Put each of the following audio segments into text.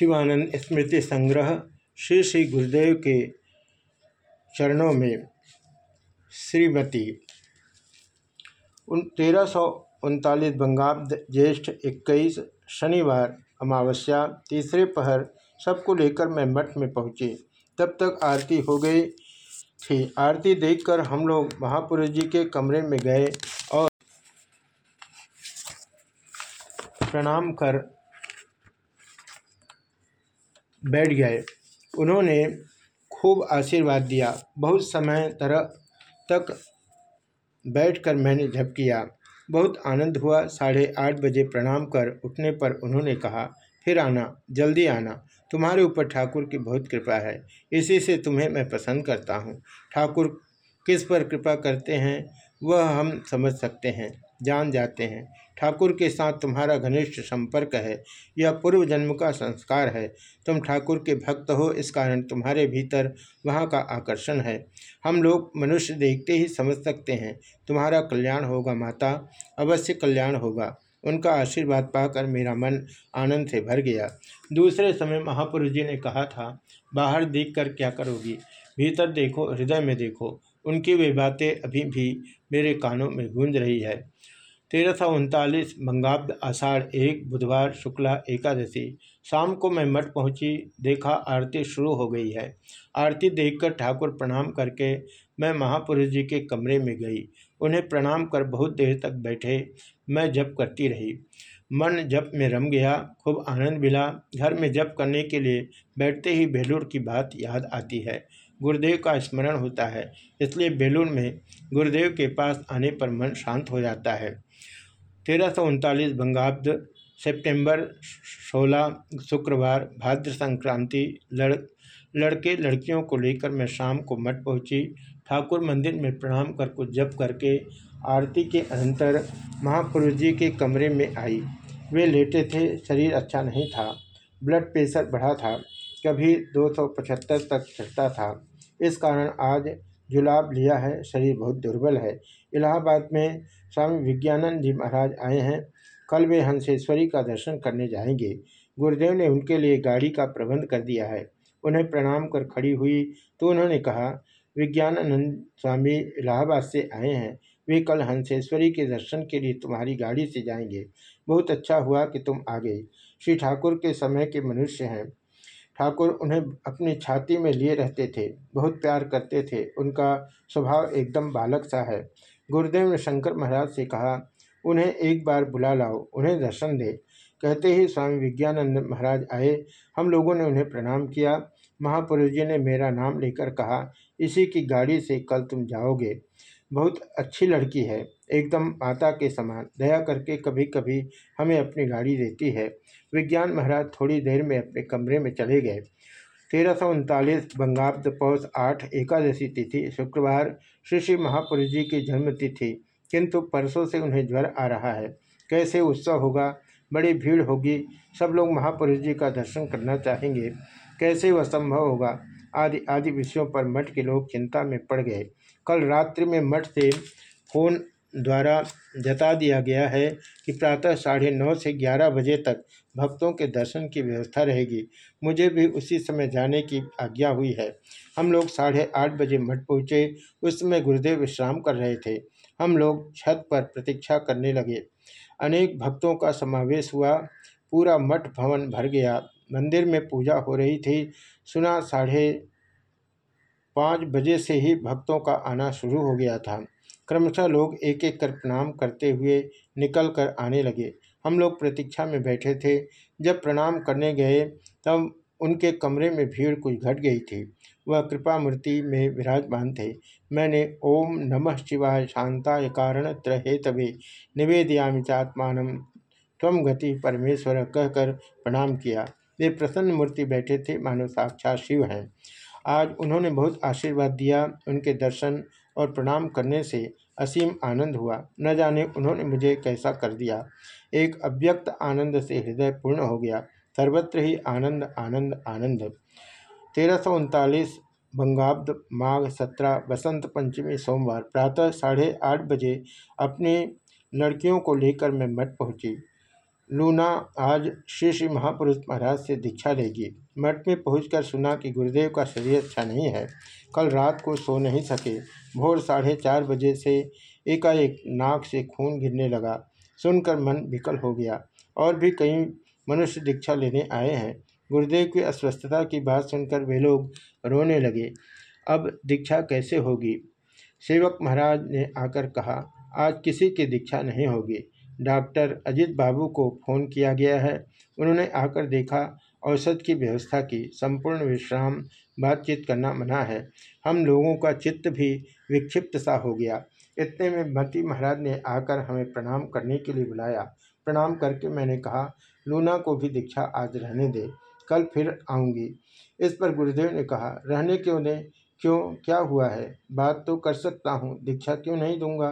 शिवानंद स्मृति संग्रह श्री श्री गुरुदेव के चरणों में श्रीमती उन तेरह सौ उनतालीस बंगाब्द ज्येष्ठ इक्कीस शनिवार अमावस्या तीसरे पहर सबको लेकर मैं मठ में पहुँची। तब तक आरती हो गई थी। आरती देखकर हम लोग महापुरुष जी के कमरे में गए और प्रणाम कर बैठ गए। उन्होंने खूब आशीर्वाद दिया। बहुत समय तरह तक बैठकर मैंने जप किया। बहुत आनंद हुआ। साढ़े आठ बजे प्रणाम कर उठने पर उन्होंने कहा, फिर आना, जल्दी आना। तुम्हारे ऊपर ठाकुर की बहुत कृपा है। इसी से तुम्हें मैं पसंद करता हूँ। ठाकुर किस पर कृपा करते हैं? वह हम समझ सकते हैं, जान जाते हैं। ठाकुर के साथ तुम्हारा घनिष्ठ संपर्क है, यह पूर्व जन्म का संस्कार है। तुम ठाकुर के भक्त हो, इस कारण तुम्हारे भीतर वहाँ का आकर्षण है। हम लोग मनुष्य देखते ही समझ सकते हैं, तुम्हारा कल्याण होगा माता, अवश्य कल्याण होगा। उनका आशीर्वाद पाकर मेरा मन आनंद से भर गया। दूसरे समय महापुरुष जी ने कहा था, बाहर देख कर क्या करोगी? भीतर देखो, हृदय में देखो। उनकी वे बातें अभी भी मेरे कानों में गूंज रही है। तेरह सौ उनतालीस बंगाब्द आषाढ़ एक, बुधवार शुक्ला एकादशी। शाम को मैं मठ पहुँची, देखा आरती शुरू हो गई है। आरती देखकर ठाकुर प्रणाम करके मैं महापुरुष जी के कमरे में गई। उन्हें प्रणाम कर बहुत देर तक बैठे, मैं जप करती रही। मन जप में रम गया, खूब आनंद मिला। घर में जप करने के लिए बैठते ही बेलूर की बात याद आती है। गुरुदेव का स्मरण होता है। इसलिए बेलूर में गुरुदेव के पास आने पर मन शांत हो जाता है। तेरह सौ उनतालीस बंगाब्द सितंबर 16 शुक्रवार भाद्र संक्रांति लड़, लड़के लड़कियों को लेकर मैं शाम को मठ पहुँची। ठाकुर मंदिर में प्रणाम कर कुछ जप करके आरती के अंतर महापुरुष जी के कमरे में आई। वे लेटे थे, शरीर अच्छा नहीं था, ब्लड प्रेशर बढ़ा था, कभी 275 तक चढ़ता था। इस कारण आज जुलाब लिया है, शरीर बहुत दुर्बल है। इलाहाबाद में स्वामी विज्ञानंद जी महाराज आए हैं। कल वे हंसेश्वरी का दर्शन करने जाएँगे। गुरुदेव ने उनके लिए गाड़ी का प्रबंध कर दिया है। उन्हें प्रणाम कर खड़ी हुई तो उन्होंने कहा विज्ञानानंद स्वामी इलाहाबाद से आए हैं। वे कल हंसेश्वरी के दर्शन के लिए तुम्हारी गाड़ी से जाएँगे। बहुत अच्छा हुआ कि तुम आ गई श्री ठाकुर के समय के मनुष्य हैं। ठाकुर उन्हें अपनी छाती में लिए रहते थे, बहुत प्यार करते थे। उनका स्वभाव एकदम बालक सा है। गुरुदेव ने शंकर महाराज से कहा, उन्हें एक बार बुला लाओ, उन्हें दर्शन दे। कहते ही स्वामी विज्ञानंद महाराज आए। हम लोगों ने उन्हें प्रणाम किया। महापुरुष जी ने मेरा नाम लेकर कहा, इसी की गाड़ी से कल तुम जाओगे। बहुत अच्छी लड़की है, एकदम माता के समान। दया करके कभी कभी हमें अपनी गाड़ी देती है। विज्ञान महाराज थोड़ी देर में अपने कमरे में चले गए। तेरह सौ उनतालीस बंगाब्द पौष आठ एकादशी तिथि, शुक्रवार श्री श्री महापुरुष जी की जन्म तिथि किंतु परसों से उन्हें ज्वर आ रहा है। कैसे उत्सव होगा? बड़ी भीड़ होगी। सब लोग महापुरुष जी का दर्शन करना चाहेंगे। कैसे वह संभव होगा? आदि आदि विषयों पर मठ के लोग चिंता में पड़ गए। कल रात्रि में मठ से फ़ोन द्वारा जता दिया गया है कि प्रातः साढ़े नौ से ग्यारह बजे तक भक्तों के दर्शन की व्यवस्था रहेगी। मुझे भी उसी समय जाने की आज्ञा हुई है। हम लोग साढ़े आठ बजे मठ पहुँचे। उस समय गुरुदेव विश्राम कर रहे थे। हम लोग छत पर प्रतीक्षा करने लगे। अनेक भक्तों का समावेश हुआ। पूरा मठ भवन भर गया। मंदिर में पूजा हो रही थी। सुना साढ़े पाँच बजे से ही भक्तों का आना शुरू हो गया था। क्रमशः लोग एक एक कर प्रणाम करते हुए निकल कर आने लगे। हम लोग प्रतीक्षा में बैठे थे। जब प्रणाम करने गए, तब उनके कमरे में भीड़ कुछ घट गई थी। वह कृपा मूर्ति में विराजमान थे। मैंने ओम नमः शिवाय शांताय कारण त्रहेतवे निवेदयामी चात्मान तम गति परमेश्वर कहकर प्रणाम किया। वे प्रसन्न मूर्ति बैठे थे। मानो साक्षात शिव हैं। आज उन्होंने बहुत आशीर्वाद दिया, उनके दर्शन और प्रणाम करने से असीम आनंद हुआ। न जाने उन्होंने मुझे कैसा कर दिया। एक अव्यक्त आनंद से हृदय पूर्ण हो गया। सर्वत्र ही आनंद आनंद आनंद। तेरह सौ उनतालीस बंगाब्द माघ सत्रह बसंत पंचमी सोमवार, प्रातः साढ़े आठ बजे अपनी लड़कियों को लेकर मैं मठ पहुँची। लूना आज श्री श्री महापुरुष महाराज से दीक्षा लेगी। मठ में पहुंचकर सुना कि गुरुदेव का शरीर अच्छा नहीं है। कल रात को सो नहीं सके। भोर साढ़े चार बजे से एकाएक नाक से खून गिरने लगा। सुनकर मन विकल हो गया। और भी कई मनुष्य दीक्षा लेने आए हैं। गुरुदेव की अस्वस्थता की बात सुनकर वे लोग रोने लगे। अब दीक्षा कैसे होगी? सेवक महाराज ने आकर कहा, आज किसी की दीक्षा नहीं होगी। डॉक्टर अजित बाबू को फ़ोन किया गया है। उन्होंने आकर देखा, औसत की व्यवस्था की, संपूर्ण विश्राम, बातचीत करना मना है। हम लोगों का चित्त भी विक्षिप्त सा हो गया। इतने में मती महाराज ने आकर हमें प्रणाम करने के लिए बुलाया। प्रणाम करके मैंने कहा, लूना को भी दीक्षा आज रहने दे, कल फिर आऊँगी। इस पर गुरुदेव ने कहा, रहने क्यों दें? क्यों? क्या हुआ है? बात तो कर सकता हूँ, दीक्षा क्यों नहीं दूँगा?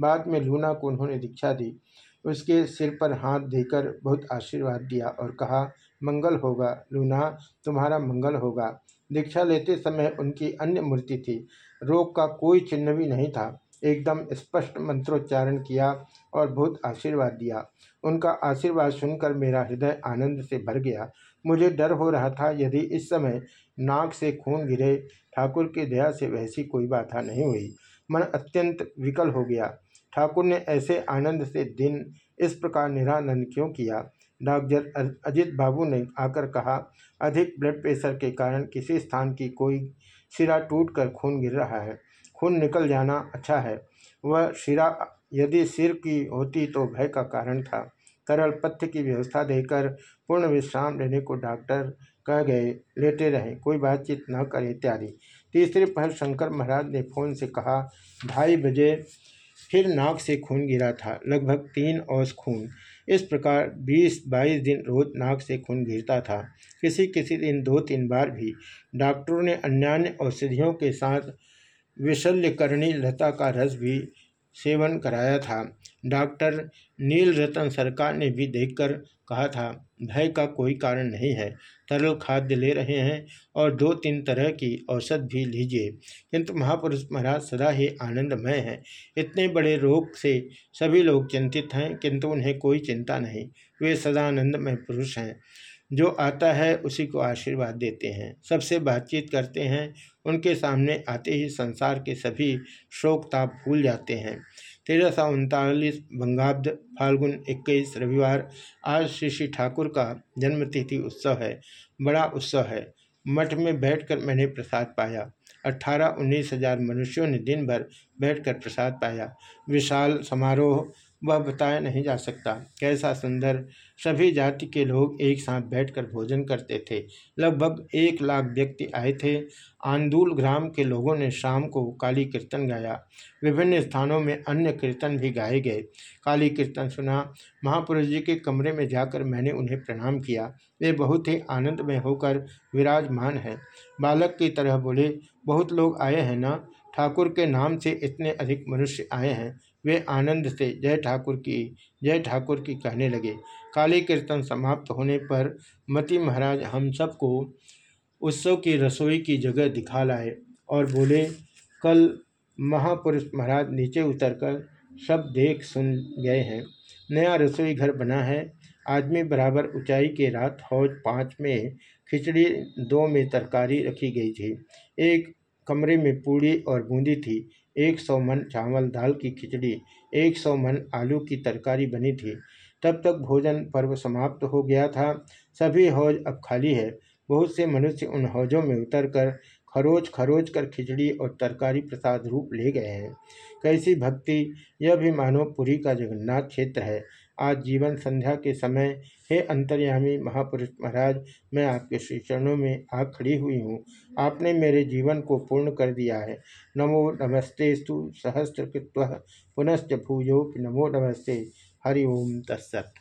बाद में लूना को उन्होंने दीक्षा दी। उसके सिर पर हाथ देकर बहुत आशीर्वाद दिया और कहा, मंगल होगा, लूना, तुम्हारा मंगल होगा। दीक्षा लेते समय उनकी अन्य मूर्ति थी। रोग का कोई चिन्ह भी नहीं था। एकदम स्पष्ट मंत्रोच्चारण किया और बहुत आशीर्वाद दिया। उनका आशीर्वाद सुनकर मेरा हृदय आनंद से भर गया। मुझे डर हो रहा था यदि इस समय नाक से खून गिरे। ठाकुर की दया से वैसी कोई बाधा नहीं हुई। मन अत्यंत विकल हो गया। ठाकुर ने ऐसे आनंद से दिन इस प्रकार निरानंद क्यों। किया डॉक्टर अजित बाबू ने आकर कहा, अधिक ब्लड प्रेशर के कारण किसी स्थान की कोई सिरा टूट कर खून गिर रहा है। खून निकल जाना अच्छा है। वह शिरा यदि सिर की होती तो भय का कारण था। तरल पथ्य की व्यवस्था देकर पूर्ण विश्राम लेने को डॉक्टर कह गए, लेटे रहें, कोई बातचीत न करें इत्यादि। तीसरे पहर शंकर महाराज ने फ़ोन से कहा ढाई बजे फिर नाक से खून गिरा था। लगभग तीन औस खून। इस प्रकार बीस बाईस दिन रोज नाक से खून गिरता था। किसी किसी दिन दो तीन बार भी। डॉक्टरों ने अन्य औषधियों के साथ विशल्यकर्णी लता का रस भी सेवन कराया था। डॉक्टर नील रतन सरकार ने भी देखकर कहा था, भय का कोई कारण नहीं है। तरल खाद्य ले रहे हैं और दो तीन तरह की औसत भी लीजिए। किंतु महापुरुष महाराज सदा ही आनंदमय हैं। इतने बड़े रोग से सभी लोग चिंतित हैं, किंतु उन्हें कोई चिंता नहीं। वे सदा आनंदमय पुरुष हैं। जो आता है उसी को आशीर्वाद देते हैं। सबसे बातचीत करते हैं उनके सामने आते ही संसार के सभी शोक ताप भूल जाते हैं। तेरह सौ उनतालीस, बंगाब्द फाल्गुन इक्कीस, रविवार आज श्री श्री ठाकुर का जन्मतिथि उत्सव है। बड़ा उत्सव है। मठ में बैठकर मैंने प्रसाद पाया। अट्ठारह, उन्नीस हज़ार मनुष्यों ने दिन भर बैठकर प्रसाद पाया। विशाल समारोह वह बताया नहीं जा सकता। कैसा सुंदर, सभी जाति के लोग एक साथ बैठकर भोजन करते थे। लगभग एक लाख व्यक्ति आए थे। आंदूल ग्राम के लोगों ने शाम को काली कीर्तन गाया। विभिन्न स्थानों में अन्य कीर्तन भी गाए गए। काली कीर्तन सुना, महापुरुष जी के कमरे में जाकर मैंने उन्हें प्रणाम किया। वे बहुत ही आनंद में होकर विराजमान हैं। बालक की तरह बोले, बहुत लोग आए हैं ना? ठाकुर के नाम से इतने अधिक मनुष्य आए हैं। वे आनंद से जय ठाकुर की, जय ठाकुर की कहने लगे। काली कीर्तन समाप्त होने पर मती महाराज हम सबको उत्सव की रसोई की जगह दिखा लाए और बोले, कल महापुरुष महाराज नीचे उतरकर सब देख सुन गए हैं। नया रसोई घर बना है। आदमी बराबर ऊंचाई के रात हौज पाँच में खिचड़ी दो में तरकारी रखी गई थी। एक कमरे में पूड़ी और बूंदी थी। एक सौ मन चावल, दाल की खिचड़ी, एक सौ मन आलू की तरकारी बनी थी। तब तक भोजन पर्व समाप्त हो गया था। सभी हौज अब खाली है। बहुत से मनुष्य उन हौजों में उतरकर खरोच खरोच कर खिचड़ी और तरकारी प्रसाद रूप ले गए हैं। कैसी भक्ति, यह भी मानो पुरी का जगन्नाथ क्षेत्र है। आज जीवन संध्या के समय हे। अंतर्यामी महापुरुष महाराज, मैं आपके श्री चरणों में आ खड़ी हुई हूँ। आपने मेरे जीवन को पूर्ण कर दिया है। नमो नमस्ते स्तु सहस्त्र पुनश्च भूयो नमो नमस्ते। हरि ओम तत्सत।